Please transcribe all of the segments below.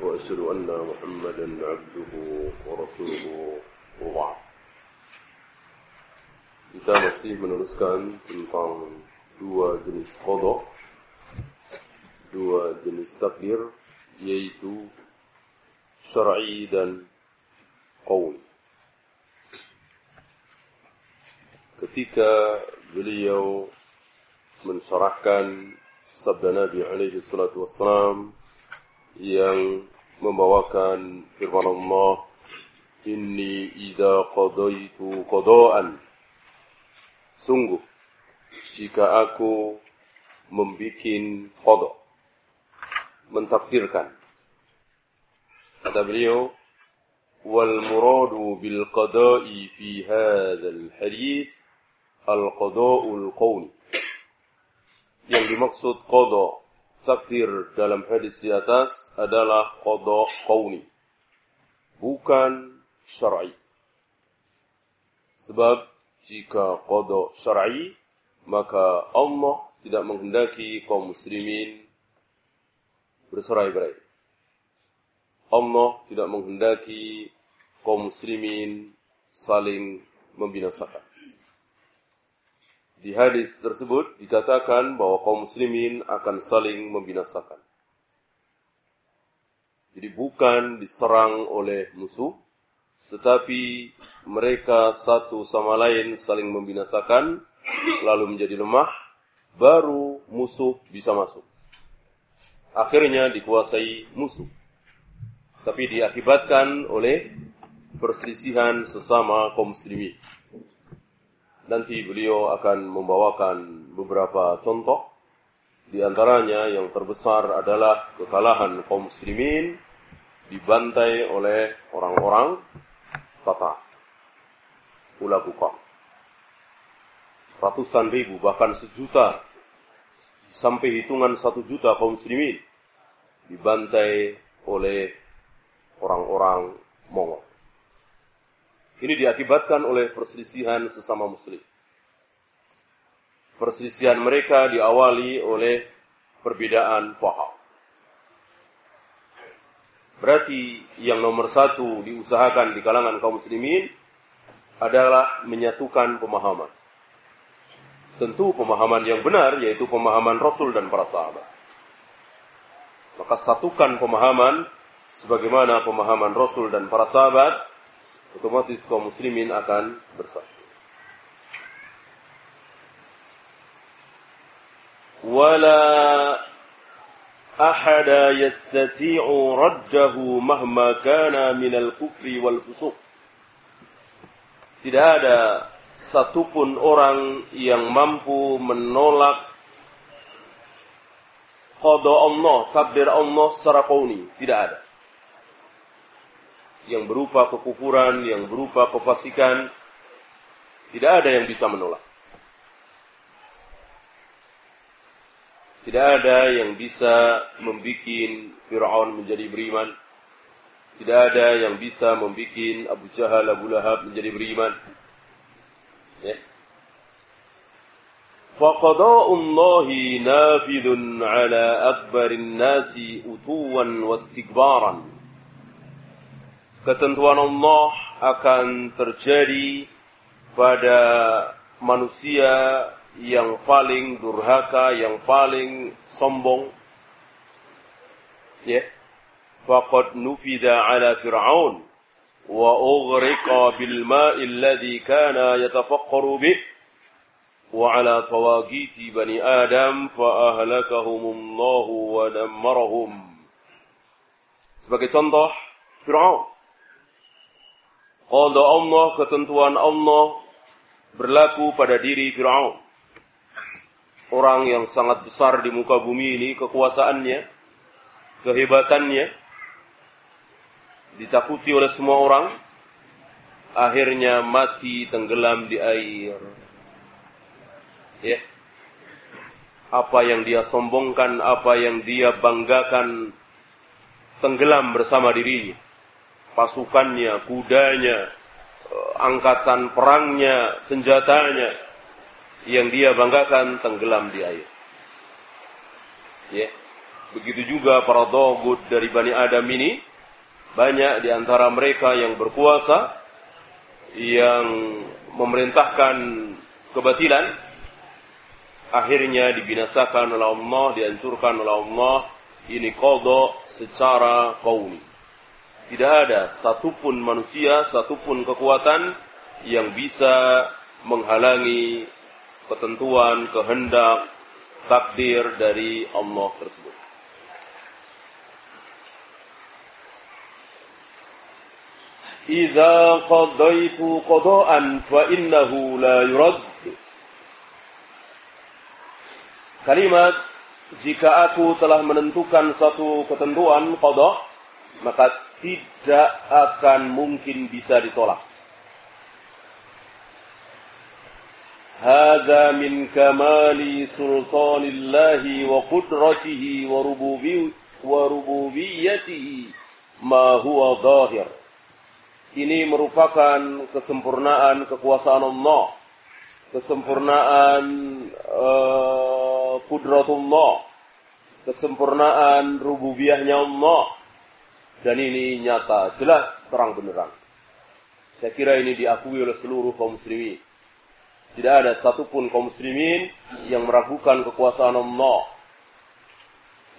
وأشهد أن محمدا عبده ورسوله وبعد kita masih meneruskan tentang dua jenis kodok, dua jenis takdir, yaitu syar'i dan qauli. Ketika beliau mensyarahkan sabda Nabi alaihi salatu wassalam yang membawakan firman Allah Inni idza qadaitu qada'an Sungguh, jika aku membikin kodok, mentakdirkan. Kata beliau, wal muradu bil qada'i fi hadzal hadis al qada'ul qawli. Yang dimaksud kodok takdir dalam hadis di atas adalah kodok qawli. Bukan syar'i. Sebab jika kodok syar'i maka Allah tidak menghendaki kaum muslimin bercerai-berai. Allah tidak menghendaki kaum muslimin saling membinasakan. Di hadis tersebut dikatakan bahwa kaum muslimin akan saling membinasakan. Jadi bukan diserang oleh musuh, tetapi mereka satu sama lain saling membinasakan, lalu menjadi lemah, baru musuh bisa masuk. Akhirnya dikuasai musuh. Tapi diakibatkan oleh perselisihan sesama kaum muslimin. Nanti beliau akan membawakan beberapa contoh. Di antaranya yang terbesar adalah kekalahan kaum muslimin dibantai oleh orang-orang Tatar. Ula buka. Ratusan ribu, bahkan sejuta. Sampai hitungan satu juta kaum muslimin. Dibantai oleh orang-orang Mongol. Ini diakibatkan oleh perselisihan sesama muslim. Perselisihan mereka diawali oleh perbedaan paham. Berarti yang nomor satu diusahakan di kalangan kaum muslimin adalah menyatukan pemahaman. Tentu pemahaman yang benar yaitu pemahaman Rasul dan para sahabat. Maka satukan pemahaman sebagaimana pemahaman Rasul dan para sahabat, otomatis kaum muslimin akan bersatu. Wala ahada yastati'u raddahu mahma kana minal kufri wal fusuq. Tidak ada satupun orang yang mampu menolak qada Allah, takdir Allah secara kauni, tidak ada Yang berupa kekufuran, yang berupa kefasikan, tidak ada yang bisa menolak. Tidak ada yang bisa membuat Fir'aun menjadi beriman. Tidak ada yang bisa membuat Abu Jahal, Abu Lahab menjadi beriman. Ya. فقضاء الله نافذ على أكبر الناس أتوا واستكبارا Ketentuan Allah akan terjadi pada manusia yang paling durhaka, yang paling sombong. Ya. Faqad nufida ala Fir'aun wa ughriqa bil ma'i alladhi kana yatafaqqaru bih wa ala tawagiti bani Adam fa ahlakahumullahu wa dammarahum. Sebagai contoh, Fir'aun. Qada Allah, ketentuan Allah berlaku pada diri Fir'aun orang yang sangat besar di muka bumi ini kekuasaannya, kehebatannya, ditakuti oleh semua orang, akhirnya mati tenggelam di air. Ya. Apa yang dia sombongkan, apa yang dia banggakan tenggelam bersama dirinya. Pasukannya, kudanya, eh, angkatan perangnya, senjatanya yang dia banggakan tenggelam di air. Ya. Begitu juga para dogut dari Bani Adam ini, banyak di antara mereka yang berkuasa, yang memerintahkan kebatilan, akhirnya dibinasakan oleh Allah, dihancurkan oleh Allah, ini kodok secara kauni. Tidak ada satupun manusia, satupun kekuatan yang bisa menghalangi ketentuan, kehendak, takdir dari Allah tersebut. Qadaitu qada'an fa innahu la yurad. Kalimat jika aku telah menentukan satu ketentuan qada maka tidak akan mungkin bisa ditolak. هذا من كمال سلطان الله وقدرته وربوبيته ما هو ظاهر ini merupakan kesempurnaan kekuasaan Allah kesempurnaan uh, kudratullah kesempurnaan rububiyahnya Allah dan ini nyata jelas terang benerang saya kira ini diakui oleh seluruh kaum muslimin tidak ada satupun kaum muslimin yang meragukan kekuasaan Allah.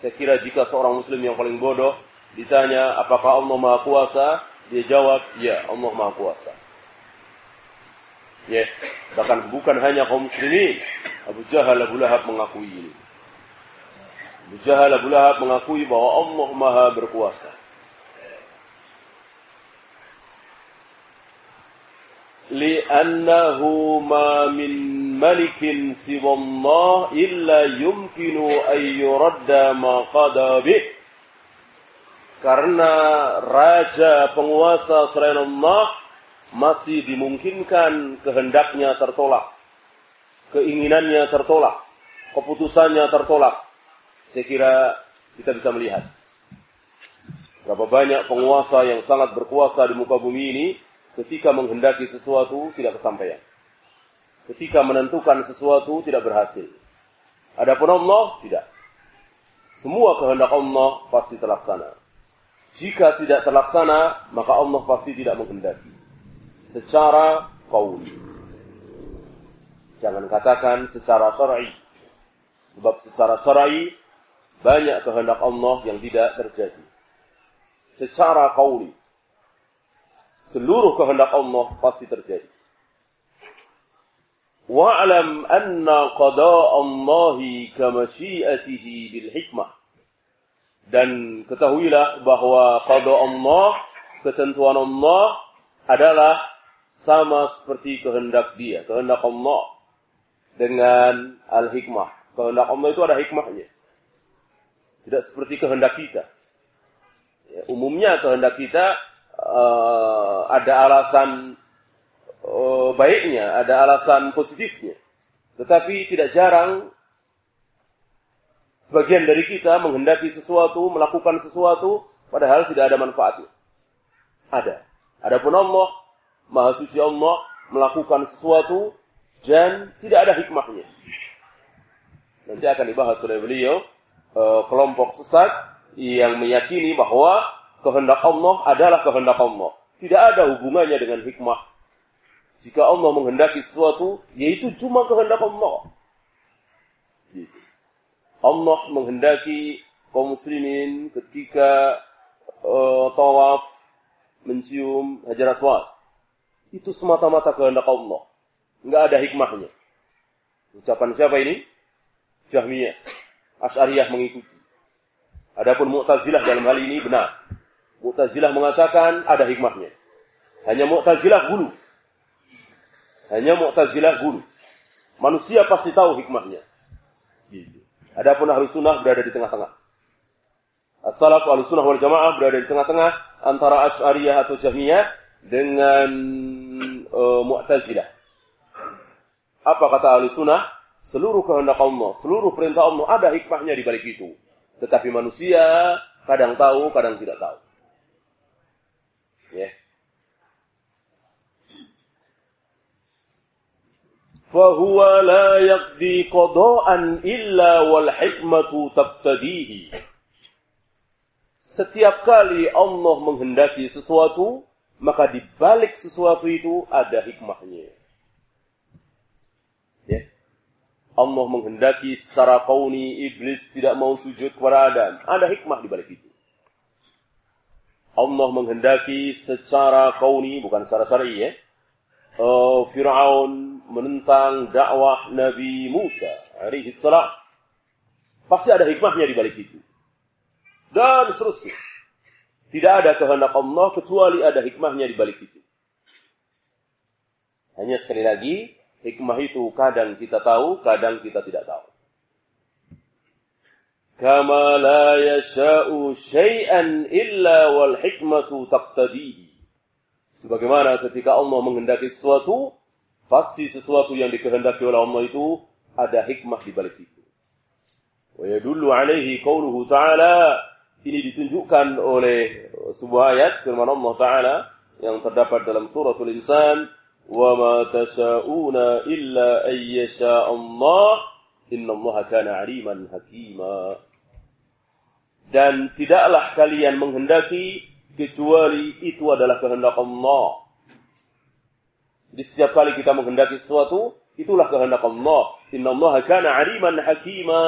Saya kira jika seorang muslim yang paling bodoh ditanya apakah Allah Maha Kuasa, dia jawab, ya Allah Maha Kuasa. Ya, bahkan bukan hanya kaum muslimin, Abu Jahal Abu Lahab mengakui ini. Abu Jahal Abu Lahab mengakui bahwa Allah Maha berkuasa. لأنه ما من ملك سوى الله إلا يمكن أن يرد ما قضى به karena raja penguasa selain Allah masih dimungkinkan kehendaknya tertolak keinginannya tertolak keputusannya tertolak saya kira kita bisa melihat berapa banyak penguasa yang sangat berkuasa di muka bumi ini ketika menghendaki sesuatu tidak kesampaian. Ketika menentukan sesuatu tidak berhasil. Adapun Allah tidak. Semua kehendak Allah pasti terlaksana. Jika tidak terlaksana, maka Allah pasti tidak menghendaki. Secara kauli. Jangan katakan secara syar'i. Sebab secara syar'i banyak kehendak Allah yang tidak terjadi. Secara kauli seluruh kehendak Allah pasti terjadi. Wa'lam anna qada' Allahi kamasyiatihi bil hikmah. Dan ketahuilah bahwa qada Allah, ketentuan Allah adalah sama seperti kehendak dia, kehendak Allah dengan al-hikmah. Kehendak Allah itu ada hikmahnya. Tidak seperti kehendak kita. Ya, umumnya kehendak kita uh, ada alasan uh, baiknya, ada alasan positifnya. Tetapi tidak jarang sebagian dari kita menghendaki sesuatu, melakukan sesuatu, padahal tidak ada manfaatnya. Ada. Adapun Allah, Maha Suci Allah, melakukan sesuatu dan tidak ada hikmahnya. Nanti akan dibahas oleh beliau uh, kelompok sesat yang meyakini bahwa kehendak Allah adalah kehendak Allah. Tidak ada hubungannya dengan hikmah. Jika Allah menghendaki sesuatu, yaitu cuma kehendak Allah. Gitu. Allah menghendaki kaum muslimin ketika uh, tawaf mencium hajar aswad. Itu semata-mata kehendak Allah. Enggak ada hikmahnya. Ucapan siapa ini? Jahmiyah. Asy'ariyah mengikuti. Adapun Mu'tazilah dalam hal ini benar. Mu'tazilah mengatakan ada hikmahnya. Hanya Mu'tazilah gulu. Hanya Mu'tazilah gulu. Manusia pasti tahu hikmahnya. Adapun ahlu sunnah berada di tengah-tengah. As-salaf ahlu sunnah wal jamaah berada di tengah-tengah. antara Asy'ariyah atau Jahmiyah dengan uh, Mu'tazilah. Apa kata ahli sunnah? Seluruh kehendak Allah, seluruh perintah Allah ada hikmahnya di balik itu. Tetapi manusia kadang tahu, kadang tidak tahu. Ya. Yeah. فهو لا يقضي قضاء إلا والحكمة تبتديه Setiap kali Allah menghendaki sesuatu, maka di balik sesuatu itu ada hikmahnya. Ya. Allah menghendaki secara kauni iblis tidak mau sujud kepada Adam. Ada hikmah di balik itu. Allah menghendaki secara kauni, bukan secara syar'i ya. Uh, Fir'aun menentang dakwah Nabi Musa alaihi salam. Pasti ada hikmahnya di balik itu. Dan seterusnya. Tidak ada kehendak Allah kecuali ada hikmahnya di balik itu. Hanya sekali lagi, hikmah itu kadang kita tahu, kadang kita tidak tahu. Kama la yasha'u syai'an illa wal hikmatu taqtadihi. Sebagaimana ketika Allah menghendaki sesuatu, Pasti sesuatu yang dikehendaki oleh Allah itu ada hikmah di balik itu. Wa yadullu alaihi qauluhu ta'ala. Ini ditunjukkan oleh sebuah ayat firman Allah Ta'ala yang terdapat dalam suratul insan. Wa ma tasha'una illa Allah. Inna Allah kana aliman hakima. Dan tidaklah kalian menghendaki kecuali itu adalah kehendak Allah di setiap kali kita menghendaki sesuatu, itulah kehendak Allah. Inna Allah kana aliman hakima.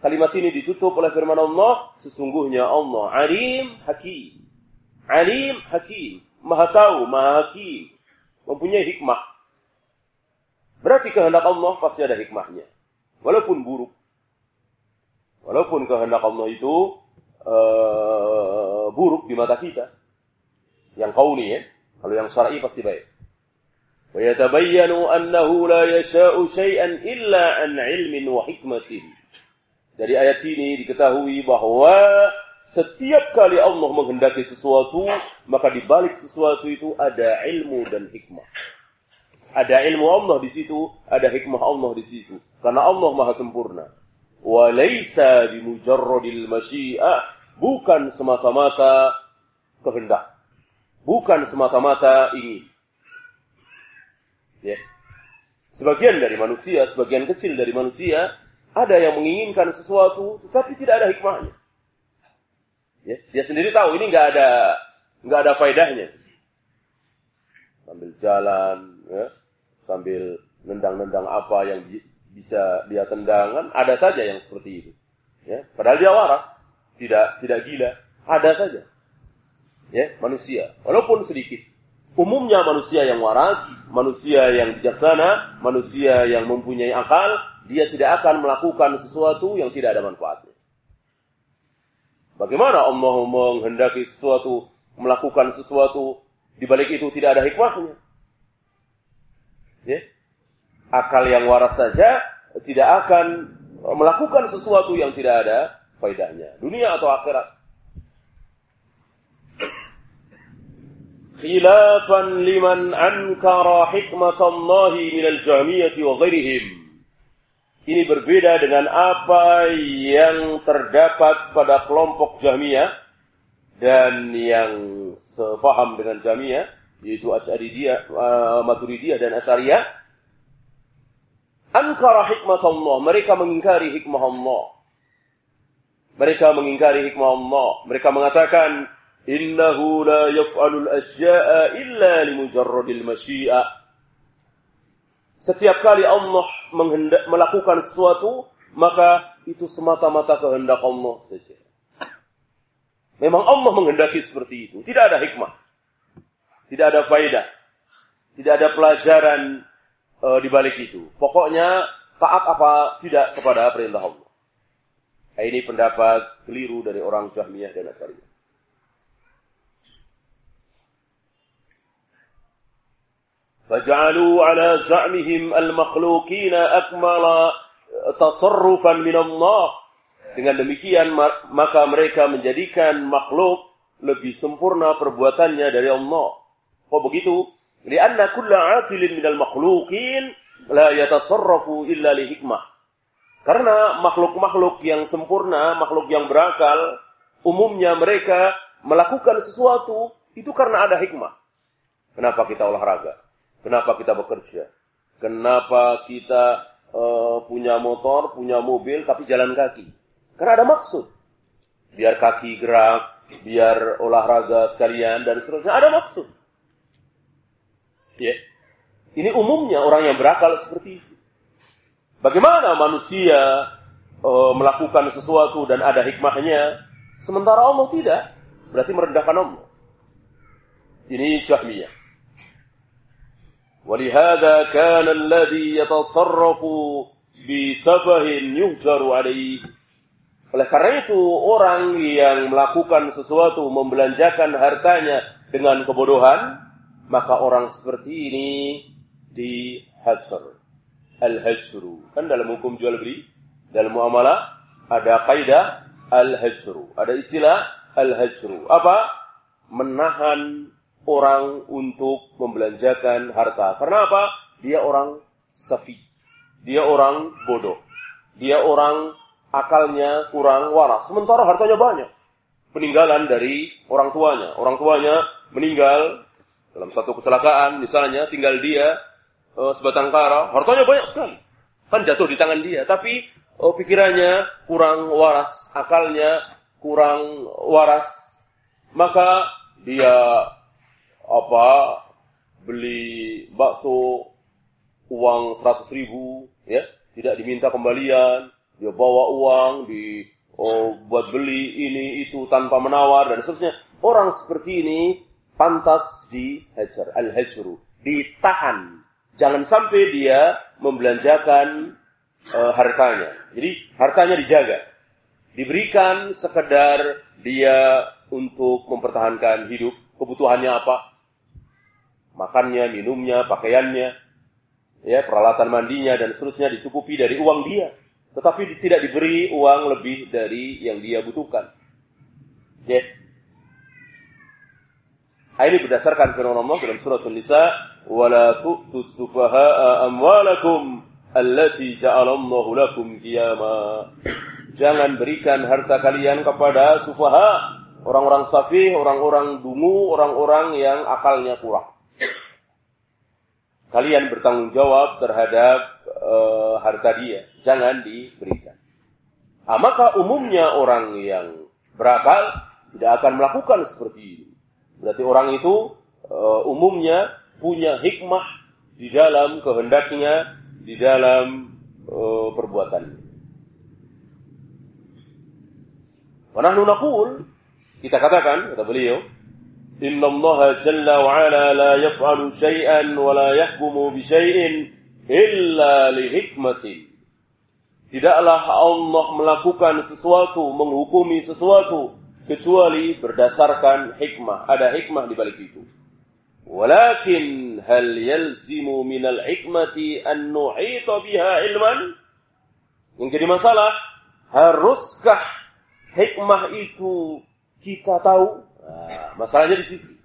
Kalimat ini ditutup oleh firman Allah, sesungguhnya Allah alim hakim. Alim hakim, maha tahu, maha hakim, mempunyai hikmah. Berarti kehendak Allah pasti ada hikmahnya. Walaupun buruk. Walaupun kehendak Allah itu uh, buruk di mata kita. Yang kauni ya. Kalau yang syar'i pasti baik. ويتبين أنه لا يشاء شيئا إلا عن علم وحكمة Dari ayat ini diketahui bahwa setiap kali Allah menghendaki sesuatu, maka di balik sesuatu itu ada ilmu dan hikmah. Ada ilmu Allah di situ, ada hikmah Allah di situ. Karena Allah Maha sempurna. Wa laisa bimujarradil masyiah, bukan semata-mata kehendak. Bukan semata-mata ingin. Ya. Sebagian dari manusia, sebagian kecil dari manusia, ada yang menginginkan sesuatu, tetapi tidak ada hikmahnya. Ya. Dia sendiri tahu ini nggak ada nggak ada faedahnya. Sambil jalan, ya, sambil nendang-nendang apa yang bisa dia tendang ada saja yang seperti itu. Ya, padahal dia waras, tidak tidak gila, ada saja. Ya, manusia, walaupun sedikit. Umumnya manusia yang waras, manusia yang bijaksana, manusia yang mempunyai akal, dia tidak akan melakukan sesuatu yang tidak ada manfaatnya. Bagaimana Allah menghendaki sesuatu, melakukan sesuatu, di balik itu tidak ada hikmahnya? Ya? Akal yang waras saja tidak akan melakukan sesuatu yang tidak ada faedahnya, dunia atau akhirat. Khilafan liman ankara hikmatallahi minal jahmiyati wa ghairihim. Ini berbeda dengan apa yang terdapat pada kelompok Jahmiyah dan yang sefaham dengan Jahmiyah yaitu Asy'ariyah, uh, Maturidiyah dan Asy'ariyah. Ankara hikmat Allah, mereka mengingkari hikmah Allah. Mereka mengingkari hikmah Allah. Mereka mengatakan Innahu la yaf'alul asya'a illa limujarradil masyi'a. Setiap kali Allah menghendak, melakukan sesuatu, maka itu semata-mata kehendak Allah saja. Memang Allah menghendaki seperti itu. Tidak ada hikmah. Tidak ada faedah. Tidak ada pelajaran uh, di balik itu. Pokoknya taat apa tidak kepada perintah Allah. Nah, ini pendapat keliru dari orang Jahmiyah dan Asyariyah. فجعلوا على زعمهم المخلوقين أكمل تصرفا من الله dengan demikian maka mereka menjadikan makhluk lebih sempurna perbuatannya dari Allah. Kok begitu? Lianna kulla atilin minal makhlukin la yatasarrafu illa li hikmah. Karena makhluk-makhluk yang sempurna, makhluk yang berakal, umumnya mereka melakukan sesuatu itu karena ada hikmah. Kenapa kita olahraga? Kenapa kita bekerja? Kenapa kita uh, punya motor, punya mobil, tapi jalan kaki? Karena ada maksud. Biar kaki gerak, biar olahraga sekalian, dan seterusnya. Ada maksud. Ya. Ini umumnya orang yang berakal seperti itu. Bagaimana manusia uh, melakukan sesuatu dan ada hikmahnya, sementara Allah tidak, berarti merendahkan Allah. Ini Jahmiyah. ولهذا كان الذي يتصرف بسفه يهجر عليه oleh karena itu orang yang melakukan sesuatu membelanjakan hartanya dengan kebodohan maka orang seperti ini dihajar al-hajru. Kan dalam hukum jual beli, dalam muamalah ada kaidah al-hajru. Ada istilah al-hajru. Apa? Menahan orang untuk membelanjakan harta. Karena apa? Dia orang safi. Dia orang bodoh. Dia orang akalnya kurang waras. Sementara hartanya banyak. Peninggalan dari orang tuanya. Orang tuanya meninggal dalam satu kecelakaan misalnya tinggal dia uh, sebatang kara, hartanya banyak sekali. Kan jatuh di tangan dia, tapi uh, pikirannya kurang waras, akalnya kurang waras. Maka dia apa beli bakso uang seratus ribu ya tidak diminta kembalian dia bawa uang di oh, buat beli ini itu tanpa menawar dan seterusnya orang seperti ini pantas dihajar al-hajru ditahan Jangan sampai dia membelanjakan e, hartanya. Jadi hartanya dijaga. Diberikan sekedar dia untuk mempertahankan hidup. Kebutuhannya apa? Makannya, minumnya, pakaiannya, ya peralatan mandinya dan seterusnya dicukupi dari uang dia. Tetapi tidak diberi uang lebih dari yang dia butuhkan. Ya. Ini berdasarkan firman Allah dalam surat An-Nisa, "Wala tu'tus sufaha'a amwalakum allati ja'alallahu lakum qiyama." Jangan berikan harta kalian kepada sufaha, orang-orang safih, orang-orang dungu, orang-orang yang akalnya kurang. Kalian bertanggung jawab terhadap uh, harta dia, jangan diberikan. Nah, maka umumnya orang yang berakal tidak akan melakukan seperti ini. Berarti orang itu uh, umumnya punya hikmah di dalam kehendaknya, di dalam uh, perbuatannya. Wa nahnu naqul kita katakan kata beliau Ala la yaf'alu syai'an wa la yahkumu bi syai'in illa li hikmatin. Tidaklah Allah melakukan sesuatu, menghukumi sesuatu kecuali berdasarkan hikmah. Ada hikmah di balik itu. Walakin hal yalzimu minal hikmati an nu'ita biha ilman? Yang jadi masalah, haruskah hikmah itu kita tahu? Nah, masalahnya di sini.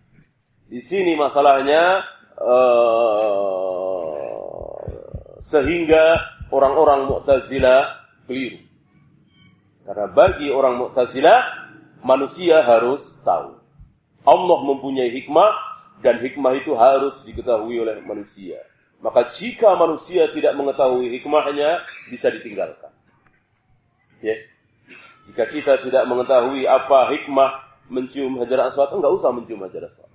Di sini masalahnya uh, sehingga orang-orang Mu'tazilah keliru. Karena bagi orang Mu'tazilah manusia harus tahu. Allah mempunyai hikmah dan hikmah itu harus diketahui oleh manusia. Maka jika manusia tidak mengetahui hikmahnya, bisa ditinggalkan. Ya. Jika kita tidak mengetahui apa hikmah mencium hajar aswad, enggak usah mencium hajar aswad.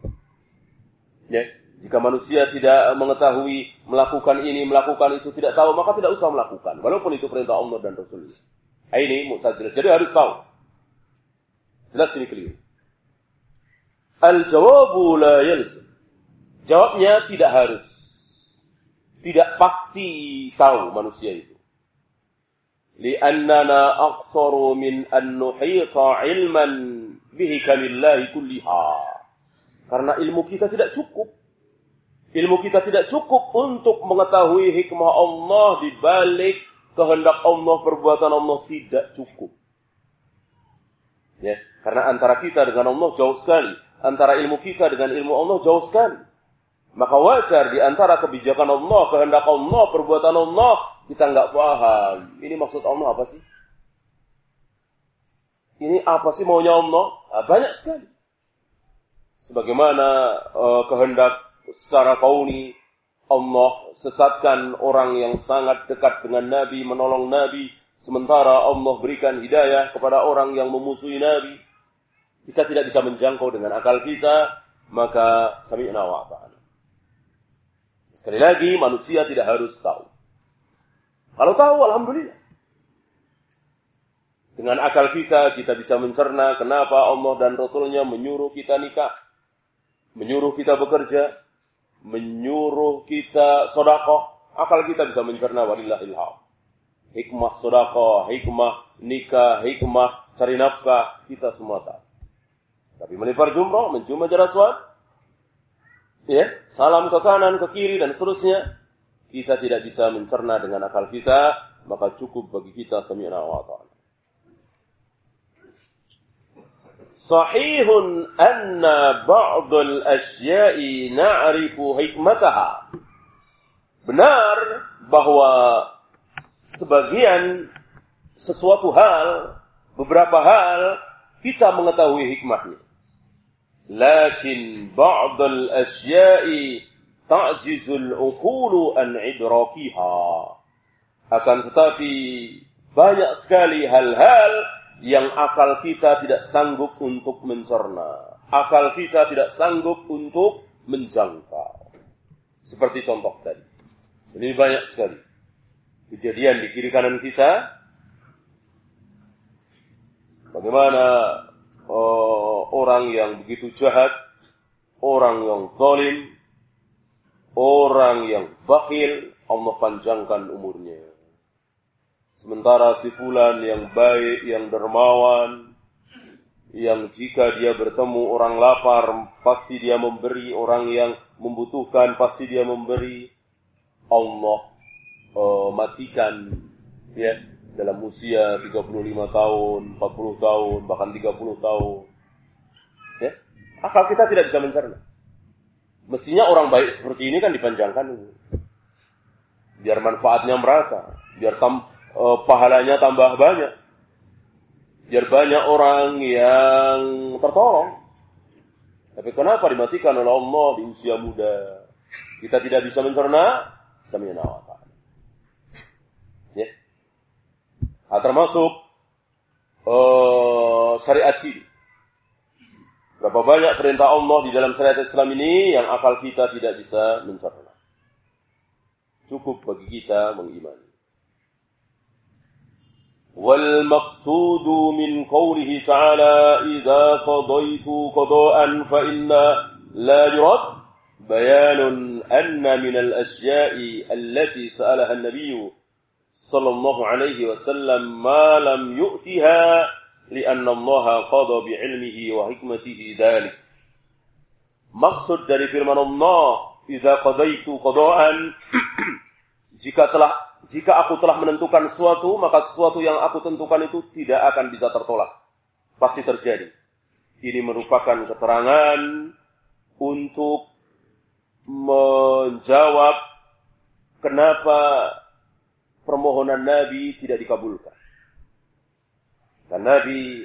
Ya. Jika manusia tidak mengetahui melakukan ini, melakukan itu, tidak tahu, maka tidak usah melakukan. Walaupun itu perintah Allah dan Rasulullah. Ini mutazilah. Jadi harus tahu. Jelas ini keliru. Al-jawabu la yalzim. Jawabnya tidak harus. Tidak pasti tahu manusia itu. Liannana aqsaru min an ilman bihikamillahi kulliha. Karena ilmu kita tidak cukup. Ilmu kita tidak cukup untuk mengetahui hikmah Allah di balik kehendak Allah, perbuatan Allah tidak cukup. Ya, karena antara kita dengan Allah jauh sekali, antara ilmu kita dengan ilmu Allah jauh sekali. Maka wajar di antara kebijakan Allah, kehendak Allah, perbuatan Allah, kita nggak paham. Ini maksud Allah apa sih? Ini apa sih maunya Allah? Nah, banyak sekali. Sebagaimana uh, kehendak secara kauni Allah sesatkan orang yang sangat dekat dengan Nabi, menolong Nabi, sementara Allah berikan hidayah kepada orang yang memusuhi Nabi. Kita tidak bisa menjangkau dengan akal kita, maka kami wa Sekali lagi, manusia tidak harus tahu. Kalau tahu, Alhamdulillah. Dengan akal kita, kita bisa mencerna kenapa Allah dan Rasulnya menyuruh kita nikah. Menyuruh kita bekerja. Menyuruh kita sodakoh. Akal kita bisa mencerna walillah ilham. Hikmah sodakoh, hikmah nikah, hikmah cari nafkah. Kita semua tahu. Tapi melipar jumroh, mencium jaraswad. Ya, salam ke kanan, ke kiri, dan seterusnya. Kita tidak bisa mencerna dengan akal kita, maka cukup bagi kita sami'na wa ta'ala. صحيح أن بعض الأشياء نعرف حكمتها benar bahwa sebagian sesuatu hal beberapa hal kita mengetahui hikmahnya lakin ba'd al-asya'i ta'jizul uqulu an idrakiha akan tetapi banyak sekali hal-hal yang akal kita tidak sanggup untuk mencerna. Akal kita tidak sanggup untuk menjangkau. Seperti contoh tadi. Ini banyak sekali. Kejadian di kiri kanan kita. Bagaimana uh, orang yang begitu jahat, orang yang zalim, orang yang bakhil, Allah panjangkan umurnya. Sementara si fulan yang baik, yang dermawan, yang jika dia bertemu orang lapar, pasti dia memberi, orang yang membutuhkan, pasti dia memberi. Allah uh, matikan ya dalam usia 35 tahun, 40 tahun, bahkan 30 tahun. Ya. Akal kita tidak bisa mencerna. Mestinya orang baik seperti ini kan dipanjangkan. Biar manfaatnya merata, biar tam uh, pahalanya tambah banyak. Biar banyak orang yang tertolong. Tapi kenapa dimatikan oleh Allah di usia muda? Kita tidak bisa mencerna. Samina wa Ya. Hal termasuk uh, syariat ini. Berapa banyak perintah Allah di dalam syariat Islam ini yang akal kita tidak bisa mencerna. Cukup bagi kita mengimani. والمقصود من قوله تعالى إذا قضيت قضاء فإن لا يرد بيان أن من الأشياء التي سألها النبي صلى الله عليه وسلم ما لم يؤتها لأن الله قضى بعلمه وحكمته ذلك. Maksud dari firman Allah, "Idza qadaitu qada'an" jika telah jika aku telah menentukan sesuatu, maka sesuatu yang aku tentukan itu tidak akan bisa tertolak. Pasti terjadi. Ini merupakan keterangan untuk menjawab kenapa permohonan Nabi tidak dikabulkan. Dan Nabi,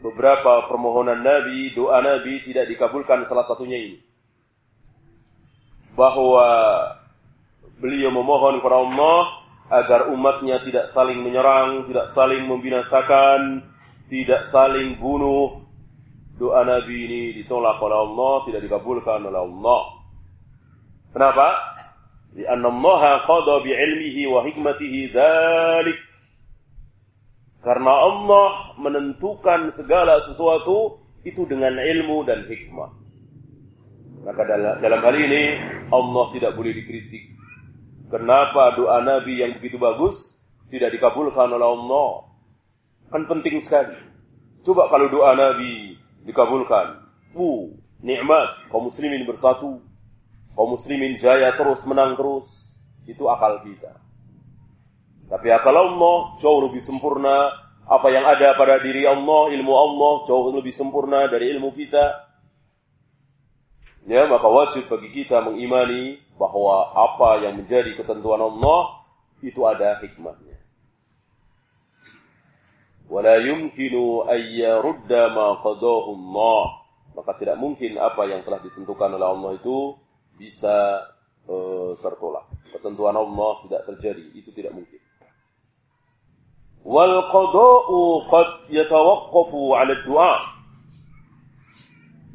beberapa permohonan Nabi, doa Nabi tidak dikabulkan salah satunya ini. Bahwa beliau memohon kepada Allah agar umatnya tidak saling menyerang, tidak saling membinasakan, tidak saling bunuh. Doa Nabi ini ditolak oleh Allah, tidak dikabulkan oleh Allah. Kenapa? Karena Allah qada bi'ilmihi wa hikmatihi dzalik. Karena Allah menentukan segala sesuatu itu dengan ilmu dan hikmah. Maka dalam hal ini Allah tidak boleh dikritik. Kenapa doa Nabi yang begitu bagus tidak dikabulkan oleh Allah? Kan penting sekali. Coba kalau doa Nabi dikabulkan. Uh, nikmat kaum muslimin bersatu. Kaum muslimin jaya terus menang terus. Itu akal kita. Tapi akal Allah jauh lebih sempurna, apa yang ada pada diri Allah, ilmu Allah jauh lebih sempurna dari ilmu kita. Ya, maka wajib bagi kita mengimani bahwa apa yang menjadi ketentuan Allah itu ada hikmahnya. Wala yumkinu ayyarudda ma Allah. Maka tidak mungkin apa yang telah ditentukan oleh Allah itu bisa uh, tertolak. Ketentuan Allah tidak terjadi, itu tidak mungkin. Wal qada'u qad yatawaqqafu 'ala du'a.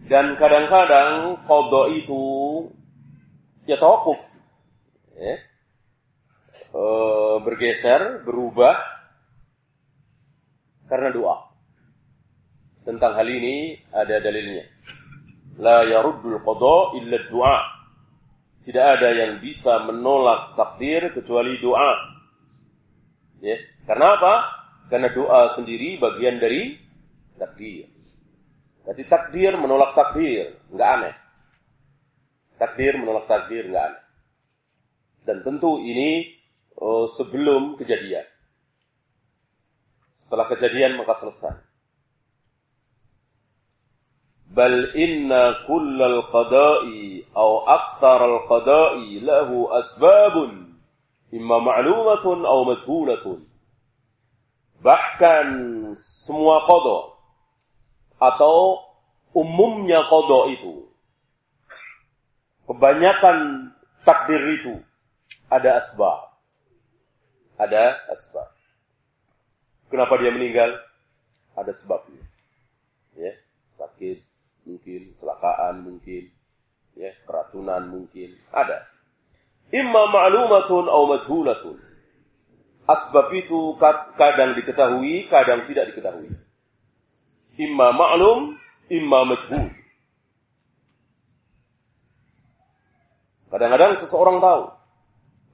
Dan kadang-kadang qada itu yatawaqquf. Ya. E, bergeser, berubah karena doa. Tentang hal ini ada dalilnya. La yaruddul qada illa du'a. Tidak ada yang bisa menolak takdir kecuali doa. Ya. Karena apa? Karena doa sendiri bagian dari takdir. Jadi takdir menolak takdir, nggak aneh. Takdir menolak takdir, nggak aneh. Dan tentu ini oh, sebelum kejadian. Setelah kejadian maka selesai. Bal inna kullal qada'i atau aktsar al qada'i lahu asbabun imma ma'lumatun atau majhulatun. Bahkan semua kodo atau umumnya kodo itu, kebanyakan takdir itu ada asbab. Ada asbab. Kenapa dia meninggal? Ada sebabnya. Ya, sakit mungkin, kecelakaan mungkin, ya, keracunan mungkin, ada. Imma ma'lumatun atau majhulatun. Asbab itu kadang diketahui, kadang tidak diketahui. Imma ma'lum, imma majhul. Kadang-kadang seseorang tahu.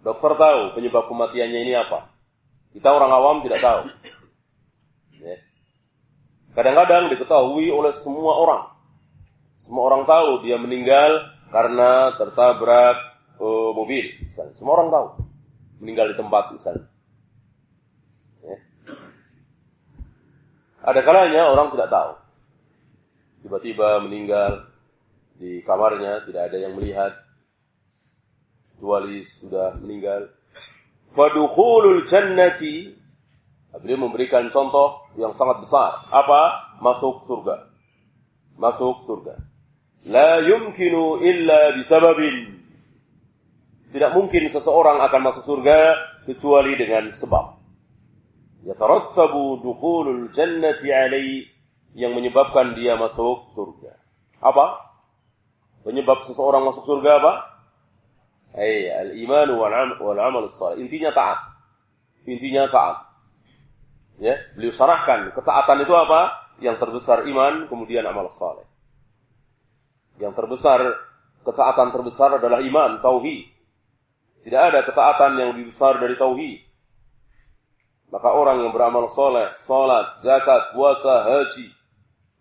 Dokter tahu penyebab kematiannya ini apa. Kita orang awam tidak tahu. Ya. Kadang-kadang diketahui oleh semua orang. Semua orang tahu dia meninggal karena tertabrak uh, mobil. Semua orang tahu. Meninggal di tempat misalnya. Ada kalanya orang tidak tahu. Tiba-tiba meninggal di kamarnya, tidak ada yang melihat. Kecuali sudah meninggal. Fadukhulul jannati. Beliau memberikan contoh yang sangat besar. Apa? Masuk surga. Masuk surga. La yumkinu illa bisababin. Tidak mungkin seseorang akan masuk surga kecuali dengan sebab yatarattabu dukhulul jannati alai yang menyebabkan dia masuk surga. Apa? Penyebab seseorang masuk surga apa? Hai, al-iman wal wal amal salih. Intinya taat. Intinya taat. Ya, beliau sarahkan ketaatan itu apa? Yang terbesar iman, kemudian amal saleh. Yang terbesar ketaatan terbesar adalah iman, tauhid. Tidak ada ketaatan yang lebih besar dari tauhid. Maka orang yang beramal soleh, salat, zakat, puasa, haji,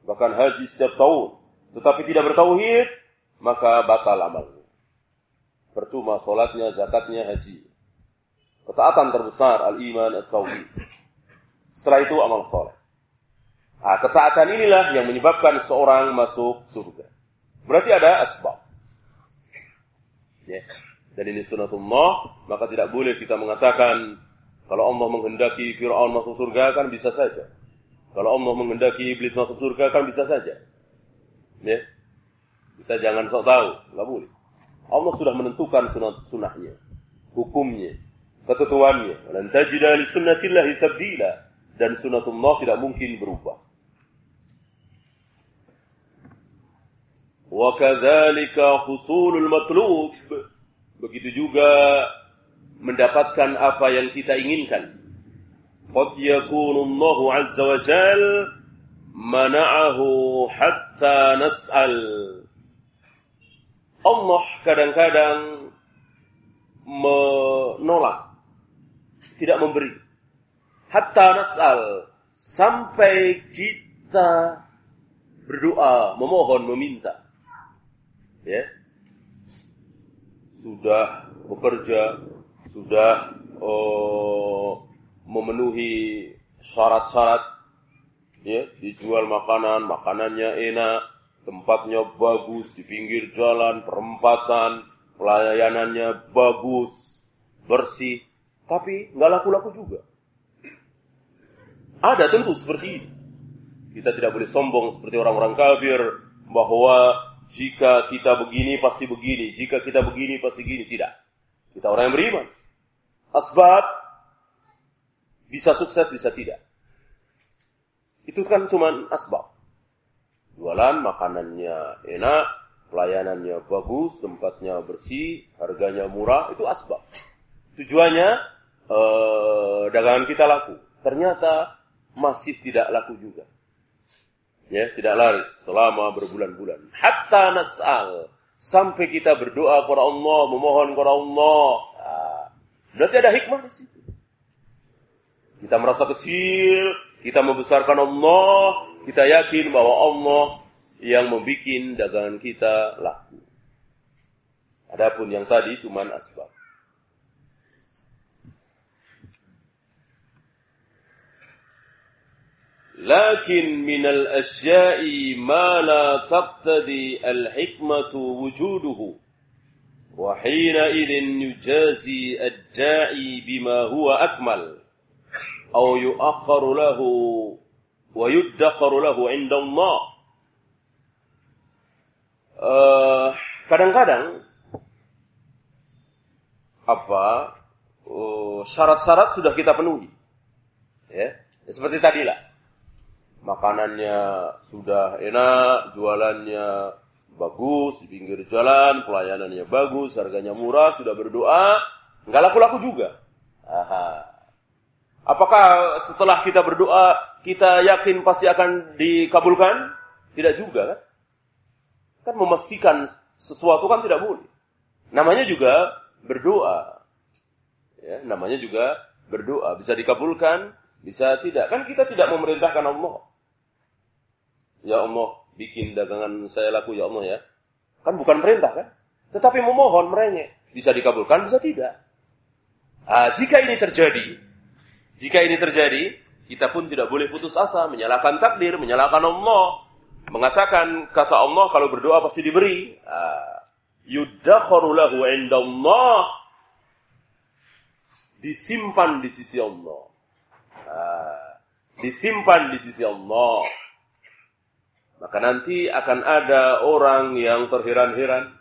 bahkan haji setiap tahun, tetapi tidak bertauhid, maka batal amalnya. Percuma solatnya, zakatnya, haji. Ketaatan terbesar al-iman at-tauhid. Setelah itu amal soleh. Nah, ketaatan inilah yang menyebabkan seorang masuk surga. Berarti ada asbab. Ya. Dan ini sunatullah, maka tidak boleh kita mengatakan kalau Allah menghendaki Fir'aun masuk surga kan bisa saja. Kalau Allah menghendaki iblis masuk surga kan bisa saja. Ya. Kita jangan sok tahu, nggak boleh. Allah sudah menentukan sunat sunahnya, hukumnya, ketentuannya. Dan tajida li sunnatillahi tabdila dan sunatullah tidak mungkin berubah. Wa kadzalika husulul matlub. Begitu juga mendapatkan apa yang kita inginkan. Qad yakunu Allah azza wa jal mana'ahu hatta nas'al. Allah kadang-kadang menolak, tidak memberi. Hatta nas'al, sampai kita berdoa, memohon, meminta. Ya. Sudah bekerja, sudah oh, memenuhi syarat-syarat ya dijual makanan, makanannya enak, tempatnya bagus di pinggir jalan, perempatan, pelayanannya bagus, bersih, tapi nggak laku-laku juga. Ada tentu seperti ini. Kita tidak boleh sombong seperti orang-orang kafir bahwa jika kita begini pasti begini, jika kita begini pasti begini. Tidak. Kita orang yang beriman. Asbab bisa sukses, bisa tidak. Itu kan cuma asbab. Jualan makanannya enak, pelayanannya bagus, tempatnya bersih, harganya murah, itu asbab. Tujuannya eh, dagangan kita laku. Ternyata masih tidak laku juga. Ya, tidak laris selama berbulan-bulan. Hatta nas'al. Sampai kita berdoa kepada Allah, memohon kepada Allah. Nah, Berarti ada hikmah di situ. Kita merasa kecil, kita membesarkan Allah, kita yakin bahwa Allah yang membuat dagangan kita laku. Adapun yang tadi cuma asbab. Lakin minal asya'i ma la taqtadi al-hikmatu wujuduhu. وحينئذ يجازي الداعي بما هو أكمل أو يؤخر له ويدخر له عند الله kadang-kadang apa syarat-syarat uh, sudah kita penuhi ya seperti tadilah makanannya sudah enak jualannya bagus di pinggir jalan pelayanannya bagus harganya murah sudah berdoa nggak laku-laku juga Aha. Apakah setelah kita berdoa kita yakin pasti akan dikabulkan? Tidak juga kan? Kan memastikan sesuatu kan tidak boleh. Namanya juga berdoa. Ya, namanya juga berdoa. Bisa dikabulkan, bisa tidak. Kan kita tidak memerintahkan Allah. Ya Allah, bikin dagangan saya laku ya Allah ya. Kan bukan perintah kan? Tetapi memohon merengek. Bisa dikabulkan, bisa tidak. Nah, jika ini terjadi, jika ini terjadi, kita pun tidak boleh putus asa, menyalahkan takdir, menyalahkan Allah. Mengatakan kata Allah kalau berdoa pasti diberi. Ah, Yudakharu lahu indallah. Disimpan di sisi Allah. Ah, disimpan di sisi Allah. Maka nanti akan ada orang yang terheran-heran.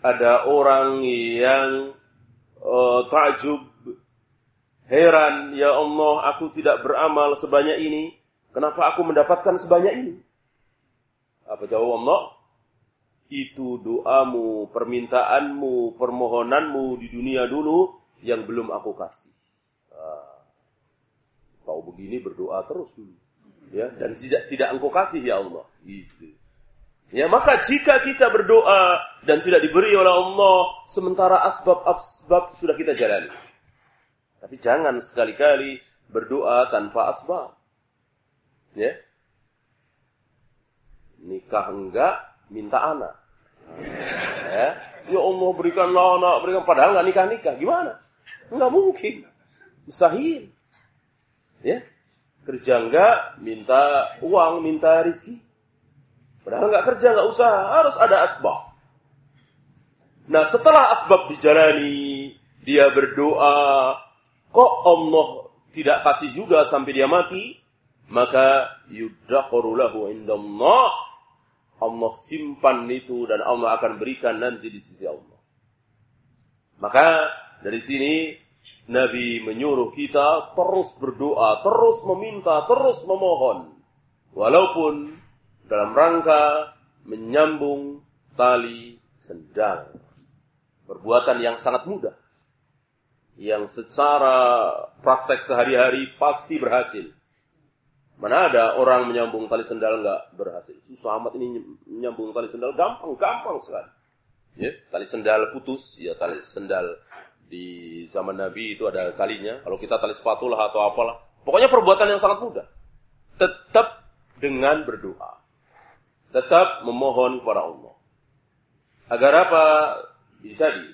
Ada orang yang uh, takjub Heran, ya Allah, aku tidak beramal sebanyak ini. Kenapa aku mendapatkan sebanyak ini? Apa jawab Allah? Itu doamu, permintaanmu, permohonanmu di dunia dulu yang belum aku kasih. Ah, tahu begini berdoa terus dulu. Ya, dan tidak tidak engkau kasih ya Allah. Itu. Ya, maka jika kita berdoa dan tidak diberi oleh Allah, sementara asbab-asbab sudah kita jalani. Tapi jangan sekali-kali berdoa tanpa asbab. Ya. Nikah enggak, minta anak. Ya. Ya Allah berikanlah anak, berikan padahal enggak nikah-nikah. Gimana? Enggak mungkin. Mustahil. Ya. Kerja enggak, minta uang, minta rizki. Padahal enggak kerja, enggak usah, harus ada asbab. Nah setelah asbab dijalani, dia berdoa, Kok Allah tidak kasih juga sampai dia mati? Maka yudhaqaru lahu indallah. Allah simpan itu dan Allah akan berikan nanti di sisi Allah. Maka dari sini Nabi menyuruh kita terus berdoa, terus meminta, terus memohon. Walaupun dalam rangka menyambung tali sendal. Perbuatan yang sangat mudah yang secara praktek sehari-hari pasti berhasil. Mana ada orang menyambung tali sendal nggak berhasil? Susah amat ini menyambung tali sendal gampang, gampang sekali. Ya, tali sendal putus, ya tali sendal di zaman Nabi itu ada talinya. Kalau kita tali sepatu lah atau apalah. Pokoknya perbuatan yang sangat mudah. Tetap dengan berdoa. Tetap memohon kepada Allah. Agar apa? Jadi tadi,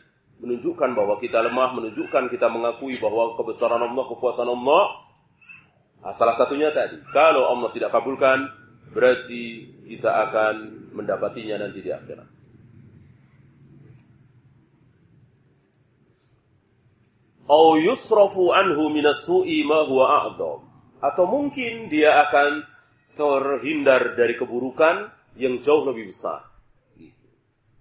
menunjukkan bahwa kita lemah, menunjukkan kita mengakui bahwa kebesaran Allah, kekuasaan Allah, Nah, salah satunya tadi, kalau Allah tidak kabulkan, berarti kita akan mendapatinya nanti di akhirat. Au yusrafu anhu minas su'i ma huwa a'dham. Atau mungkin dia akan terhindar dari keburukan yang jauh lebih besar.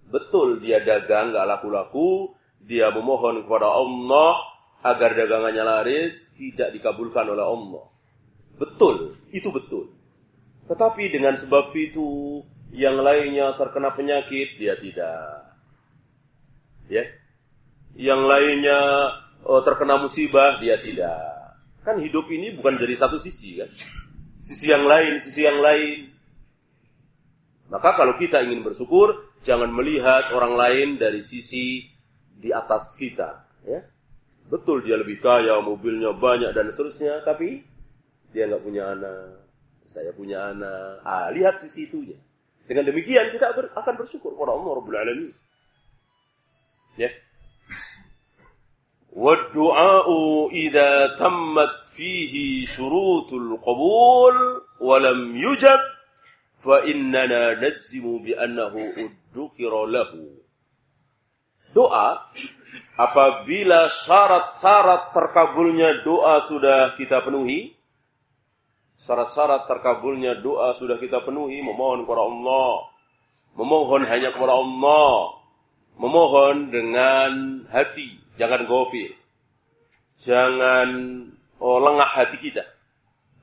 Betul dia dagang nggak laku-laku, dia memohon kepada Allah agar dagangannya laris, tidak dikabulkan oleh Allah. Betul, itu betul. Tetapi dengan sebab itu yang lainnya terkena penyakit, dia tidak. Ya. Yang lainnya oh, terkena musibah, dia tidak. Kan hidup ini bukan dari satu sisi kan. Sisi yang lain, sisi yang lain. Maka kalau kita ingin bersyukur, jangan melihat orang lain dari sisi di atas kita. Ya. Betul dia lebih kaya, mobilnya banyak dan seterusnya, tapi dia nggak punya anak. Saya punya anak. Ah, lihat sisi itunya. Dengan demikian kita akan bersyukur kepada Allah Rabbul Alamin. Ya. والدعاء إذا تمت فيه شروط القبول ولم يجب فإننا نجزم بأنه أدكر له Doa apabila syarat-syarat terkabulnya doa sudah kita penuhi, syarat-syarat terkabulnya doa sudah kita penuhi, memohon kepada Allah, memohon hanya kepada Allah, memohon dengan hati, jangan gofil, jangan oh, lengah hati kita.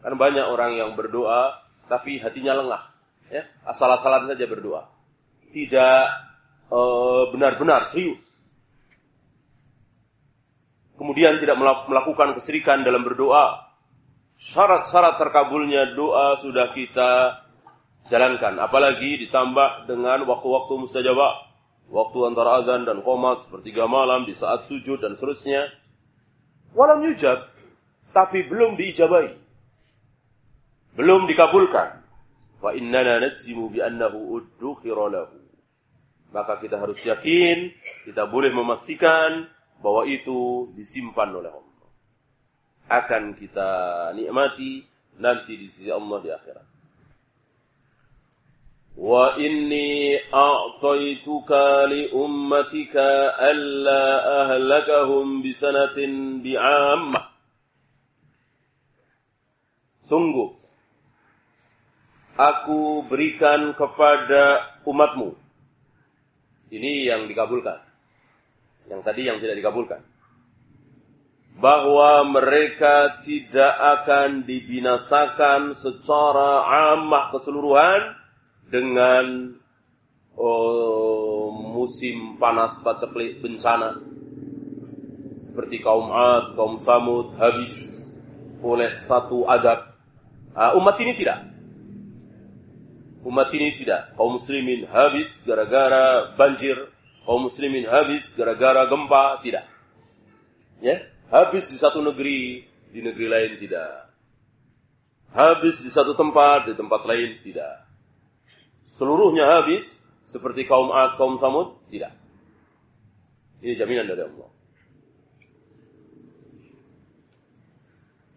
Kan banyak orang yang berdoa tapi hatinya lengah, ya asal-asalan saja berdoa, tidak eh, benar-benar uh, serius. Kemudian tidak melakukan keserikan dalam berdoa. Syarat-syarat terkabulnya doa sudah kita jalankan. Apalagi ditambah dengan waktu-waktu mustajabah. Waktu antara azan dan komat sepertiga malam di saat sujud dan seterusnya. Walam yujab tapi belum diijabai. Belum dikabulkan. Wa innana najzimu bi annahu uddukhira lahu. Maka kita harus yakin, kita boleh memastikan bahwa itu disimpan oleh Allah. Akan kita nikmati nanti di sisi Allah di akhirat. A'taituka li ummatika alla ahlakahum bisanatin bi'ammah. Sungguh, aku berikan kepada umatmu. Ini yang dikabulkan. Yang tadi yang tidak dikabulkan. Bahwa mereka tidak akan dibinasakan secara amah keseluruhan dengan oh, musim panas paceklik bencana. Seperti kaum Ad, kaum Samud habis oleh satu adab Uh, umat ini tidak. Umat ini tidak. Kaum muslimin habis gara-gara banjir. Kaum muslimin habis gara-gara gempa. Tidak. Ya, habis di satu negeri, di negeri lain tidak. Habis di satu tempat, di tempat lain tidak. Seluruhnya habis seperti kaum Ad, kaum Samud, tidak. Ini jaminan dari Allah.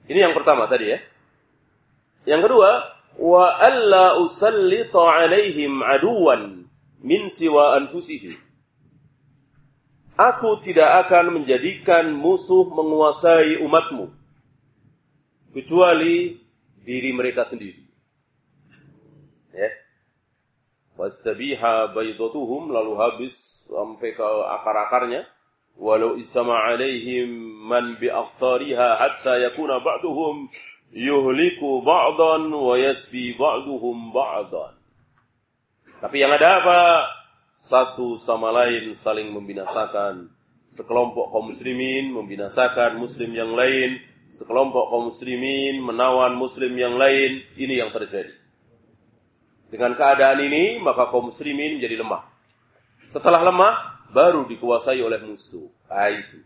Ini yang pertama tadi ya. Yang kedua, wa alla usallita alaihim aduwan min siwa anfusihim. Aku tidak akan menjadikan musuh menguasai umatmu kecuali diri mereka sendiri. Ya. Wastabiha baydatuhum lalu habis sampai ke akar-akarnya walau isama alaihim man bi aqtariha hatta yakuna ba'duhum yuhliku ba'dan wa yasbi ba'duhum ba'dan. Tapi yang ada apa? Satu sama lain saling membinasakan. Sekelompok kaum muslimin membinasakan muslim yang lain. Sekelompok kaum muslimin menawan muslim yang lain. Ini yang terjadi. Dengan keadaan ini, maka kaum muslimin menjadi lemah. Setelah lemah, baru dikuasai oleh musuh. Ah, itu.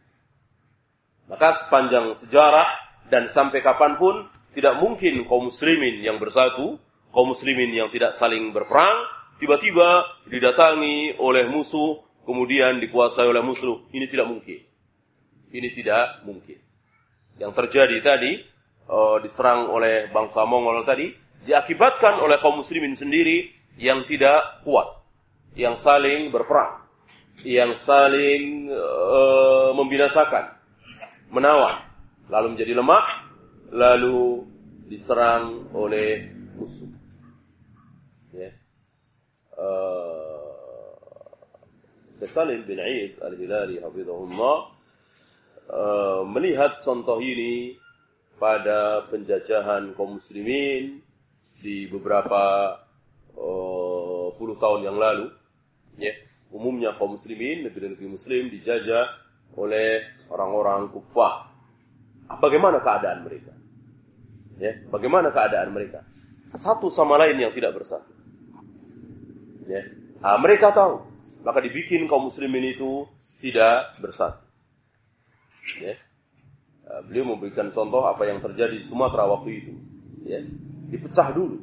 Maka sepanjang sejarah dan sampai kapan pun tidak mungkin kaum muslimin yang bersatu, kaum muslimin yang tidak saling berperang, tiba-tiba didatangi oleh musuh, kemudian dikuasai oleh musuh. Ini tidak mungkin. Ini tidak mungkin. Yang terjadi tadi, uh, diserang oleh bangsa Mongol tadi diakibatkan oleh kaum muslimin sendiri yang tidak kuat, yang saling berperang, yang saling uh, membinasakan, menawan, lalu menjadi lemah, lalu diserang oleh musuh. Ya. Uh, Salim bin Aid al-Hilali hafizahullah uh, melihat contoh ini pada penjajahan kaum muslimin di beberapa uh, puluh tahun yang lalu. Ya, umumnya kaum muslimin, negeri-negeri muslim dijajah oleh orang-orang kufar. Bagaimana keadaan mereka? Ya, bagaimana keadaan mereka? Satu sama lain yang tidak bersatu. Ya, nah, mereka tahu, maka dibikin kaum muslimin itu tidak bersatu. Ya. Nah, beliau memberikan contoh apa yang terjadi di Sumatera waktu itu. Ya dipecah dulu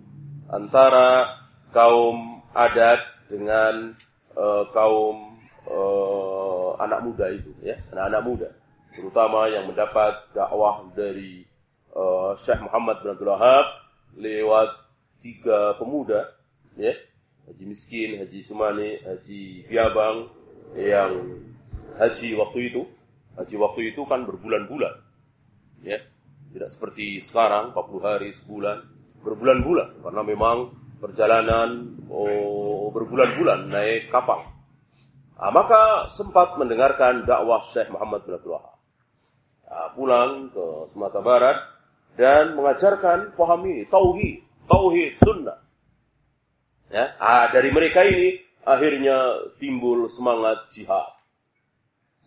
antara kaum adat dengan uh, kaum uh, anak muda itu ya. Anak-anak muda terutama yang mendapat dakwah dari uh, Syekh Muhammad bin Abdul Wahab lewat tiga pemuda ya. Haji Miskin, Haji Sumani, Haji Biabang yang haji waktu itu. Haji waktu itu kan berbulan-bulan ya. Tidak seperti sekarang 40 hari sebulan berbulan-bulan karena memang perjalanan oh, berbulan-bulan naik kapal. Nah, maka sempat mendengarkan dakwah Syekh Muhammad bin Abdul Wahab. Nah, pulang ke Sumatera Barat dan mengajarkan paham ini, tauhid, tauhid sunnah. Ya, ah, dari mereka ini akhirnya timbul semangat jihad.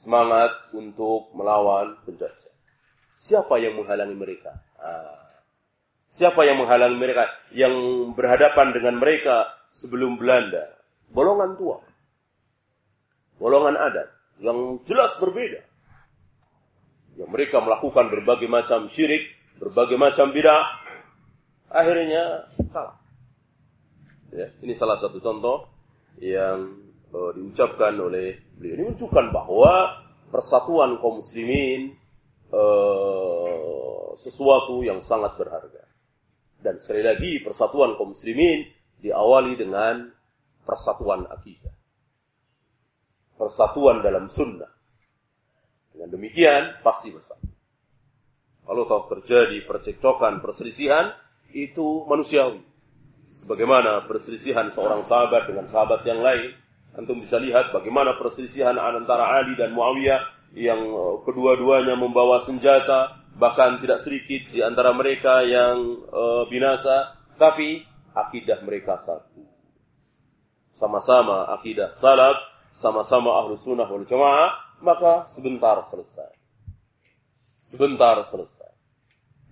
Semangat untuk melawan penjajah. Siapa yang menghalangi mereka? Ah, Siapa yang menghalangi mereka? Yang berhadapan dengan mereka sebelum Belanda? Golongan tua. Golongan adat. Yang jelas berbeda. Yang mereka melakukan berbagai macam syirik, berbagai macam bidah. Akhirnya kalah. Ya, ini salah satu contoh yang uh, diucapkan oleh beliau. Ini menunjukkan bahwa persatuan kaum muslimin uh, sesuatu yang sangat berharga. Dan sekali lagi persatuan kaum muslimin diawali dengan persatuan akidah. Persatuan dalam sunnah. Dengan demikian pasti bersatu. Kalau tahu terjadi percekcokan, perselisihan, itu manusiawi. Sebagaimana perselisihan seorang sahabat dengan sahabat yang lain, antum bisa lihat bagaimana perselisihan antara Ali dan Muawiyah yang kedua-duanya membawa senjata, bahkan tidak sedikit di antara mereka yang uh, binasa, tapi akidah mereka satu. Sama-sama akidah salaf, sama-sama ahlu sunnah wal jamaah, maka sebentar selesai. Sebentar selesai.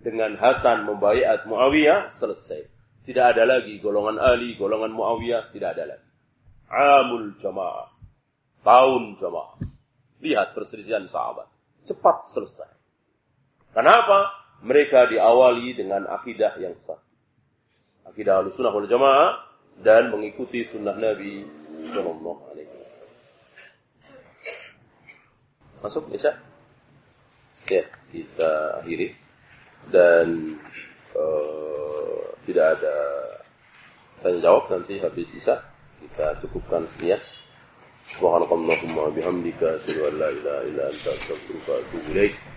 Dengan Hasan membayat Muawiyah, selesai. Tidak ada lagi golongan Ali, golongan Muawiyah, tidak ada lagi. Amul jamaah. Tahun jamaah. Lihat perselisihan sahabat. Cepat selesai. Kenapa? Mereka diawali dengan akidah yang sah. Akidah al-sunnah wal jamaah dan mengikuti sunnah Nabi Sallallahu Alaihi Wasallam. Masuk bisa? Ya, kita akhiri dan uh, tidak ada tanya jawab nanti habis isa kita cukupkan sekian. Subhanakallahumma bihamdika asyhadu an la ilaha illa anta astaghfiruka wa atubu ilaik.